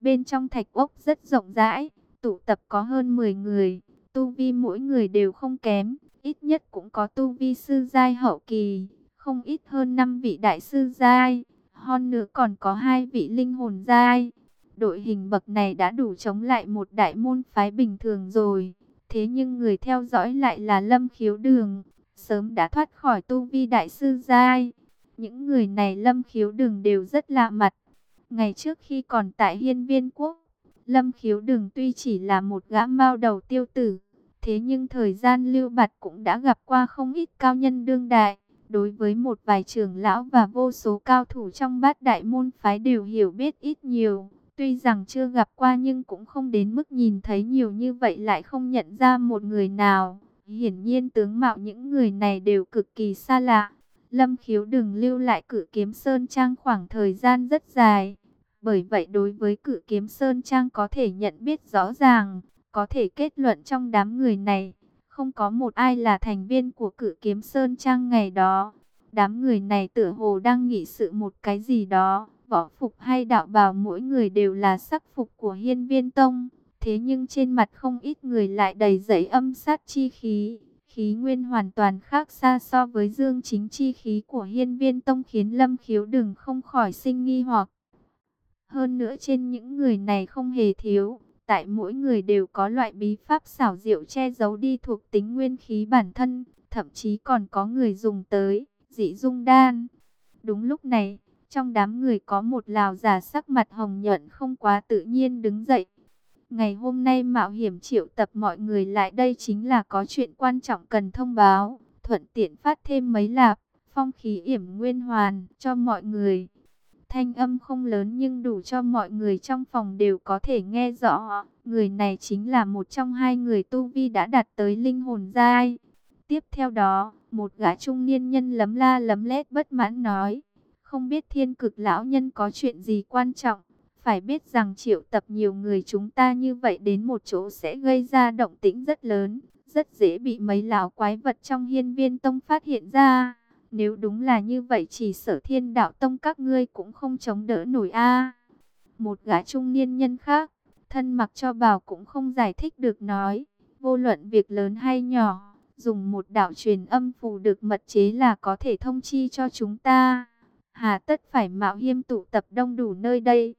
Bên trong thạch ốc rất rộng rãi, tụ tập có hơn 10 người, tu vi mỗi người đều không kém, ít nhất cũng có tu vi sư giai hậu kỳ, không ít hơn 5 vị đại sư giai, hơn nữa còn có hai vị linh hồn giai. Đội hình bậc này đã đủ chống lại một đại môn phái bình thường rồi, thế nhưng người theo dõi lại là Lâm Khiếu Đường, sớm đã thoát khỏi tu vi đại sư giai. Những người này Lâm Khiếu Đường đều rất lạ mặt. Ngày trước khi còn tại Hiên Viên Quốc, Lâm Khiếu Đường tuy chỉ là một gã mao đầu tiêu tử, thế nhưng thời gian lưu bạt cũng đã gặp qua không ít cao nhân đương đại. Đối với một vài trưởng lão và vô số cao thủ trong bát đại môn phái đều hiểu biết ít nhiều. Tuy rằng chưa gặp qua nhưng cũng không đến mức nhìn thấy nhiều như vậy lại không nhận ra một người nào. Hiển nhiên tướng mạo những người này đều cực kỳ xa lạ. Lâm khiếu đừng lưu lại cử kiếm Sơn Trang khoảng thời gian rất dài. Bởi vậy đối với cử kiếm Sơn Trang có thể nhận biết rõ ràng, có thể kết luận trong đám người này, không có một ai là thành viên của cử kiếm Sơn Trang ngày đó. Đám người này tựa hồ đang nghĩ sự một cái gì đó, võ phục hay đạo bào mỗi người đều là sắc phục của hiên viên tông. Thế nhưng trên mặt không ít người lại đầy dẫy âm sát chi khí. Khí nguyên hoàn toàn khác xa so với dương chính chi khí của hiên viên tông khiến lâm khiếu đừng không khỏi sinh nghi hoặc. Hơn nữa trên những người này không hề thiếu, tại mỗi người đều có loại bí pháp xảo diệu che giấu đi thuộc tính nguyên khí bản thân, thậm chí còn có người dùng tới dị dung đan. Đúng lúc này, trong đám người có một lào giả sắc mặt hồng nhuận không quá tự nhiên đứng dậy. Ngày hôm nay mạo hiểm triệu tập mọi người lại đây chính là có chuyện quan trọng cần thông báo, thuận tiện phát thêm mấy lạp, phong khí yểm nguyên hoàn cho mọi người. Thanh âm không lớn nhưng đủ cho mọi người trong phòng đều có thể nghe rõ. Người này chính là một trong hai người tu vi đã đạt tới linh hồn giai. Tiếp theo đó, một gã trung niên nhân lấm la lấm lét bất mãn nói. Không biết thiên cực lão nhân có chuyện gì quan trọng. Phải biết rằng triệu tập nhiều người chúng ta như vậy đến một chỗ sẽ gây ra động tĩnh rất lớn. Rất dễ bị mấy lão quái vật trong hiên viên tông phát hiện ra. Nếu đúng là như vậy chỉ sở thiên đạo tông các ngươi cũng không chống đỡ nổi a Một gã trung niên nhân khác, thân mặc cho bào cũng không giải thích được nói. Vô luận việc lớn hay nhỏ, dùng một đạo truyền âm phù được mật chế là có thể thông chi cho chúng ta. Hà tất phải mạo hiểm tụ tập đông đủ nơi đây.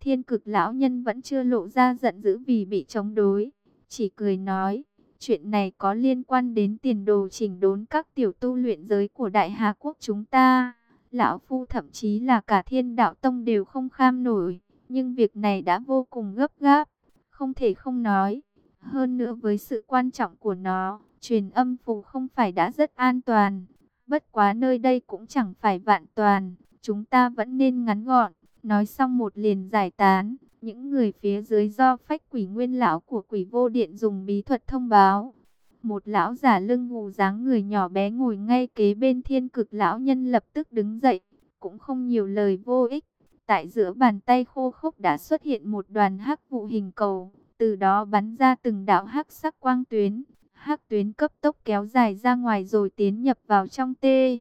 Thiên cực lão nhân vẫn chưa lộ ra giận dữ vì bị chống đối, chỉ cười nói. Chuyện này có liên quan đến tiền đồ chỉnh đốn các tiểu tu luyện giới của Đại Hà Quốc chúng ta. Lão Phu thậm chí là cả thiên đạo tông đều không kham nổi. Nhưng việc này đã vô cùng gấp gáp. Không thể không nói. Hơn nữa với sự quan trọng của nó, truyền âm phù không phải đã rất an toàn. Bất quá nơi đây cũng chẳng phải vạn toàn. Chúng ta vẫn nên ngắn gọn. Nói xong một liền giải tán. Những người phía dưới do phách quỷ nguyên lão của quỷ vô điện dùng bí thuật thông báo. Một lão giả lưng gù dáng người nhỏ bé ngồi ngay kế bên thiên cực lão nhân lập tức đứng dậy. Cũng không nhiều lời vô ích. Tại giữa bàn tay khô khốc đã xuất hiện một đoàn hắc vụ hình cầu. Từ đó bắn ra từng đạo hắc sắc quang tuyến. Hắc tuyến cấp tốc kéo dài ra ngoài rồi tiến nhập vào trong tê.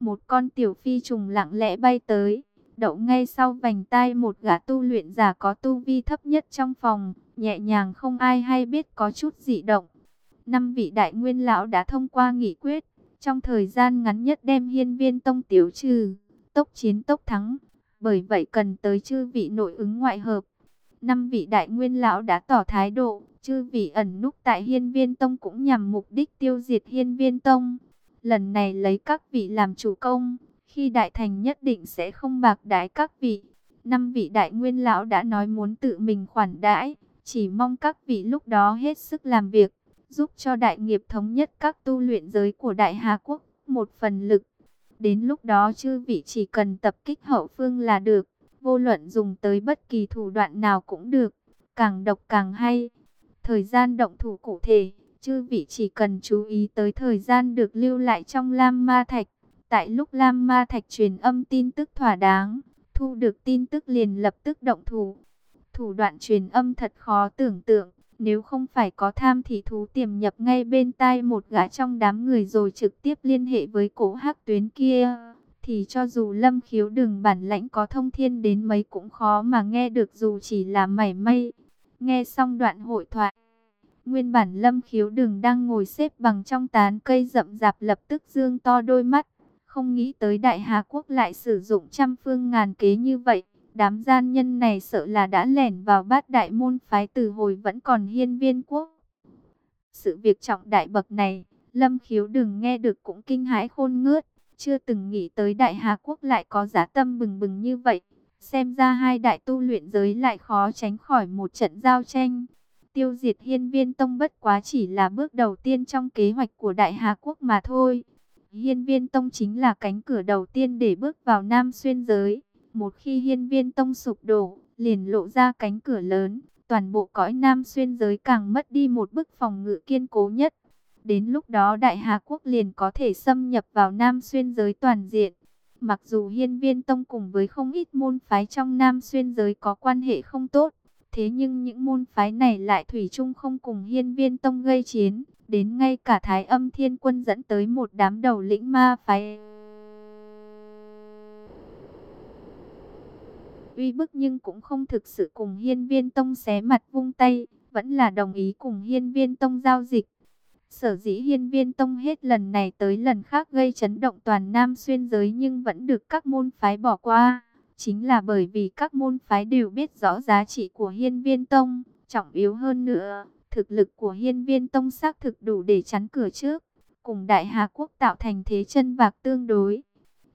Một con tiểu phi trùng lặng lẽ bay tới đậu ngay sau vành tai một gã tu luyện giả có tu vi thấp nhất trong phòng, nhẹ nhàng không ai hay biết có chút dị động. Năm vị đại nguyên lão đã thông qua nghị quyết, trong thời gian ngắn nhất đem hiên viên tông tiểu trừ, tốc chiến tốc thắng, bởi vậy cần tới chư vị nội ứng ngoại hợp. Năm vị đại nguyên lão đã tỏ thái độ, chư vị ẩn núp tại hiên viên tông cũng nhằm mục đích tiêu diệt hiên viên tông. Lần này lấy các vị làm chủ công, khi đại thành nhất định sẽ không bạc đái các vị. Năm vị đại nguyên lão đã nói muốn tự mình khoản đãi, chỉ mong các vị lúc đó hết sức làm việc, giúp cho đại nghiệp thống nhất các tu luyện giới của Đại Hà Quốc một phần lực. Đến lúc đó chư vị chỉ cần tập kích hậu phương là được, vô luận dùng tới bất kỳ thủ đoạn nào cũng được, càng độc càng hay. Thời gian động thủ cụ thể, chư vị chỉ cần chú ý tới thời gian được lưu lại trong Lam Ma Thạch. Tại lúc Lam Ma Thạch truyền âm tin tức thỏa đáng, thu được tin tức liền lập tức động thủ. Thủ đoạn truyền âm thật khó tưởng tượng, nếu không phải có tham thì thú tiềm nhập ngay bên tai một gã trong đám người rồi trực tiếp liên hệ với cổ hắc tuyến kia, thì cho dù lâm khiếu đường bản lãnh có thông thiên đến mấy cũng khó mà nghe được dù chỉ là mảy may. Nghe xong đoạn hội thoại, nguyên bản lâm khiếu đường đang ngồi xếp bằng trong tán cây rậm rạp lập tức dương to đôi mắt, không nghĩ tới đại Hà Quốc lại sử dụng trăm phương ngàn kế như vậy. Đám gian nhân này sợ là đã lẻn vào bát đại môn phái từ hồi vẫn còn hiên viên quốc. Sự việc trọng đại bậc này, Lâm Khiếu đừng nghe được cũng kinh hãi khôn ngớt. Chưa từng nghĩ tới đại Hà Quốc lại có giá tâm bừng bừng như vậy. Xem ra hai đại tu luyện giới lại khó tránh khỏi một trận giao tranh. Tiêu diệt hiên viên tông bất quá chỉ là bước đầu tiên trong kế hoạch của đại Hà Quốc mà thôi. Hiên viên tông chính là cánh cửa đầu tiên để bước vào Nam Xuyên giới. Một khi hiên viên tông sụp đổ, liền lộ ra cánh cửa lớn, toàn bộ cõi nam xuyên giới càng mất đi một bức phòng ngự kiên cố nhất. Đến lúc đó Đại Hà Quốc liền có thể xâm nhập vào nam xuyên giới toàn diện. Mặc dù hiên viên tông cùng với không ít môn phái trong nam xuyên giới có quan hệ không tốt, thế nhưng những môn phái này lại thủy chung không cùng hiên viên tông gây chiến. Đến ngay cả Thái âm thiên quân dẫn tới một đám đầu lĩnh ma phái uy bức nhưng cũng không thực sự cùng hiên viên tông xé mặt vung tay, vẫn là đồng ý cùng hiên viên tông giao dịch. Sở dĩ hiên viên tông hết lần này tới lần khác gây chấn động toàn nam xuyên giới nhưng vẫn được các môn phái bỏ qua. Chính là bởi vì các môn phái đều biết rõ giá trị của hiên viên tông, trọng yếu hơn nữa, thực lực của hiên viên tông xác thực đủ để chắn cửa trước, cùng đại hà quốc tạo thành thế chân vạc tương đối.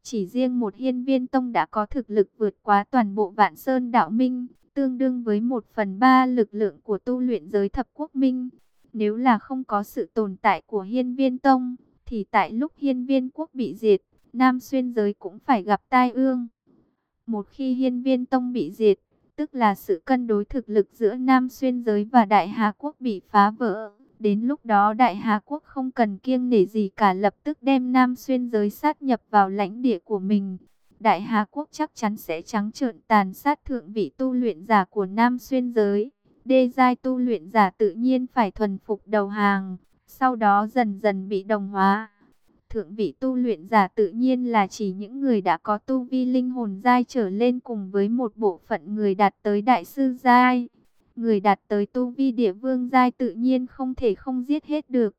Chỉ riêng một hiên viên tông đã có thực lực vượt quá toàn bộ vạn sơn đạo minh, tương đương với một phần ba lực lượng của tu luyện giới thập quốc minh. Nếu là không có sự tồn tại của hiên viên tông, thì tại lúc hiên viên quốc bị diệt, Nam xuyên giới cũng phải gặp tai ương. Một khi hiên viên tông bị diệt, tức là sự cân đối thực lực giữa Nam xuyên giới và Đại Hà quốc bị phá vỡ. Đến lúc đó Đại Hà Quốc không cần kiêng nể gì cả lập tức đem Nam Xuyên giới sát nhập vào lãnh địa của mình. Đại Hà Quốc chắc chắn sẽ trắng trợn tàn sát thượng vị tu luyện giả của Nam Xuyên giới. Đê giai tu luyện giả tự nhiên phải thuần phục đầu hàng, sau đó dần dần bị đồng hóa. Thượng vị tu luyện giả tự nhiên là chỉ những người đã có tu vi linh hồn giai trở lên cùng với một bộ phận người đạt tới đại sư giai. Người đạt tới tu vi địa vương giai tự nhiên không thể không giết hết được.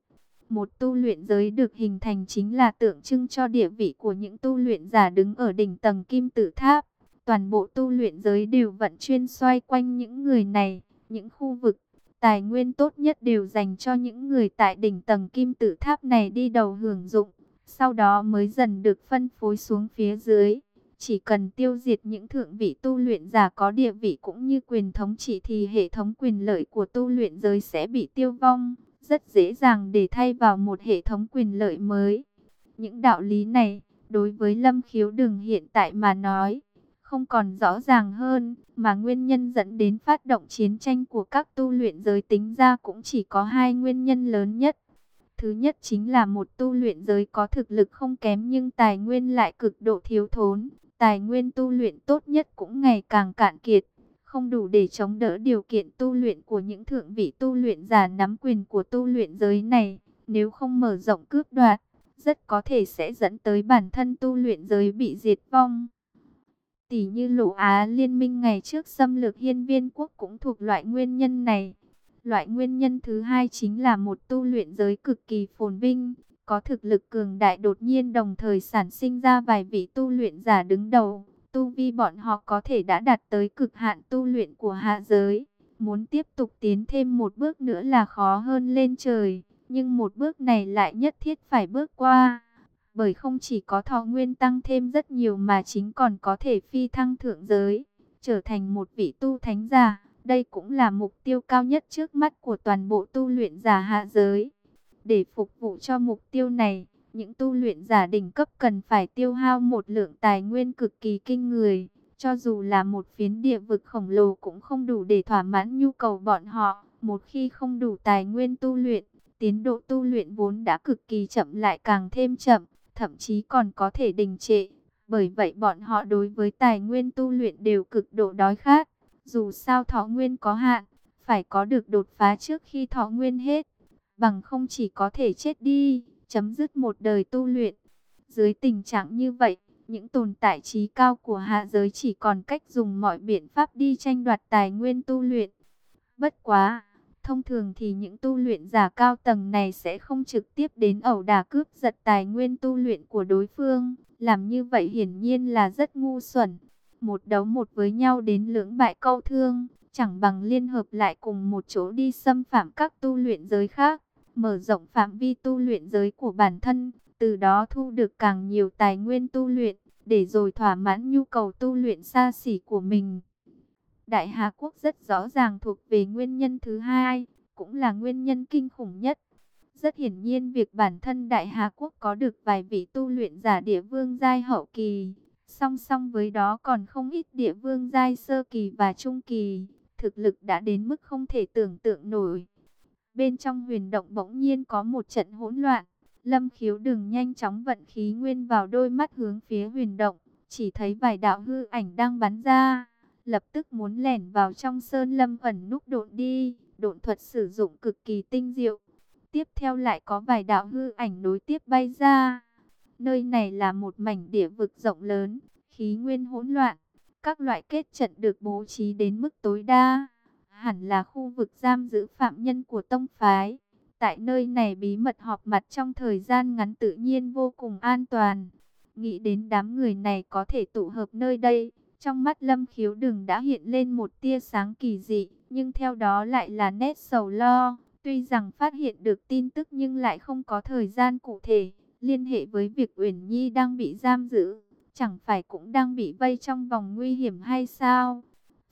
Một tu luyện giới được hình thành chính là tượng trưng cho địa vị của những tu luyện giả đứng ở đỉnh tầng kim tự tháp. Toàn bộ tu luyện giới đều vận chuyên xoay quanh những người này, những khu vực. Tài nguyên tốt nhất đều dành cho những người tại đỉnh tầng kim tự tháp này đi đầu hưởng dụng, sau đó mới dần được phân phối xuống phía dưới. Chỉ cần tiêu diệt những thượng vị tu luyện giả có địa vị cũng như quyền thống trị thì hệ thống quyền lợi của tu luyện giới sẽ bị tiêu vong, rất dễ dàng để thay vào một hệ thống quyền lợi mới. Những đạo lý này, đối với Lâm Khiếu đường hiện tại mà nói, không còn rõ ràng hơn, mà nguyên nhân dẫn đến phát động chiến tranh của các tu luyện giới tính ra cũng chỉ có hai nguyên nhân lớn nhất. Thứ nhất chính là một tu luyện giới có thực lực không kém nhưng tài nguyên lại cực độ thiếu thốn, Tài nguyên tu luyện tốt nhất cũng ngày càng cạn kiệt, không đủ để chống đỡ điều kiện tu luyện của những thượng vị tu luyện giả nắm quyền của tu luyện giới này. Nếu không mở rộng cướp đoạt, rất có thể sẽ dẫn tới bản thân tu luyện giới bị diệt vong. Tỷ như Lộ Á liên minh ngày trước xâm lược hiên viên quốc cũng thuộc loại nguyên nhân này. Loại nguyên nhân thứ hai chính là một tu luyện giới cực kỳ phồn vinh, có thực lực cường đại đột nhiên đồng thời sản sinh ra vài vị tu luyện giả đứng đầu. Tu vi bọn họ có thể đã đạt tới cực hạn tu luyện của hạ giới. Muốn tiếp tục tiến thêm một bước nữa là khó hơn lên trời. Nhưng một bước này lại nhất thiết phải bước qua. Bởi không chỉ có thọ nguyên tăng thêm rất nhiều mà chính còn có thể phi thăng thượng giới. Trở thành một vị tu thánh giả. Đây cũng là mục tiêu cao nhất trước mắt của toàn bộ tu luyện giả hạ giới. Để phục vụ cho mục tiêu này, những tu luyện giả đỉnh cấp cần phải tiêu hao một lượng tài nguyên cực kỳ kinh người. Cho dù là một phiến địa vực khổng lồ cũng không đủ để thỏa mãn nhu cầu bọn họ. Một khi không đủ tài nguyên tu luyện, tiến độ tu luyện vốn đã cực kỳ chậm lại càng thêm chậm, thậm chí còn có thể đình trệ. Bởi vậy bọn họ đối với tài nguyên tu luyện đều cực độ đói khát. Dù sao thọ nguyên có hạn, phải có được đột phá trước khi thọ nguyên hết. Bằng không chỉ có thể chết đi, chấm dứt một đời tu luyện. Dưới tình trạng như vậy, những tồn tại trí cao của hạ giới chỉ còn cách dùng mọi biện pháp đi tranh đoạt tài nguyên tu luyện. Bất quá, thông thường thì những tu luyện giả cao tầng này sẽ không trực tiếp đến ẩu đả cướp giật tài nguyên tu luyện của đối phương. Làm như vậy hiển nhiên là rất ngu xuẩn. Một đấu một với nhau đến lưỡng bại câu thương, chẳng bằng liên hợp lại cùng một chỗ đi xâm phạm các tu luyện giới khác, mở rộng phạm vi tu luyện giới của bản thân, từ đó thu được càng nhiều tài nguyên tu luyện, để rồi thỏa mãn nhu cầu tu luyện xa xỉ của mình. Đại Hà Quốc rất rõ ràng thuộc về nguyên nhân thứ hai, cũng là nguyên nhân kinh khủng nhất. Rất hiển nhiên việc bản thân Đại Hà Quốc có được vài vị tu luyện giả địa vương giai hậu kỳ, song song với đó còn không ít địa vương giai sơ kỳ và trung kỳ, thực lực đã đến mức không thể tưởng tượng nổi. Bên trong huyền động bỗng nhiên có một trận hỗn loạn, Lâm khiếu đừng nhanh chóng vận khí nguyên vào đôi mắt hướng phía huyền động, chỉ thấy vài đạo hư ảnh đang bắn ra, lập tức muốn lẻn vào trong sơn lâm ẩn núp độn đi, độn thuật sử dụng cực kỳ tinh diệu. Tiếp theo lại có vài đạo hư ảnh nối tiếp bay ra. Nơi này là một mảnh địa vực rộng lớn, khí nguyên hỗn loạn, các loại kết trận được bố trí đến mức tối đa, hẳn là khu vực giam giữ phạm nhân của tông phái. Tại nơi này bí mật họp mặt trong thời gian ngắn tự nhiên vô cùng an toàn. Nghĩ đến đám người này có thể tụ hợp nơi đây. Trong mắt lâm khiếu đừng đã hiện lên một tia sáng kỳ dị. Nhưng theo đó lại là nét sầu lo. Tuy rằng phát hiện được tin tức nhưng lại không có thời gian cụ thể. Liên hệ với việc Uyển Nhi đang bị giam giữ. Chẳng phải cũng đang bị vây trong vòng nguy hiểm hay sao?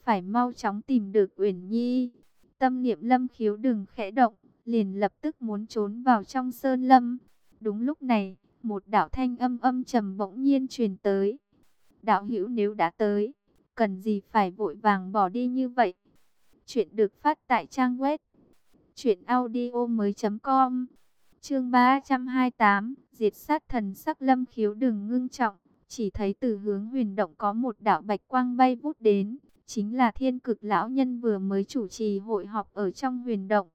Phải mau chóng tìm được Uyển Nhi. Tâm niệm lâm khiếu đừng khẽ động liền lập tức muốn trốn vào trong sơn lâm. Đúng lúc này, một đạo thanh âm âm trầm bỗng nhiên truyền tới. Đạo hữu nếu đã tới, cần gì phải vội vàng bỏ đi như vậy? Chuyện được phát tại trang web truyệnaudiomoi.com. Chương 328, diệt sát thần sắc Lâm Khiếu đừng ngưng trọng, chỉ thấy từ hướng huyền động có một đạo bạch quang bay vút đến, chính là Thiên Cực lão nhân vừa mới chủ trì hội họp ở trong huyền động.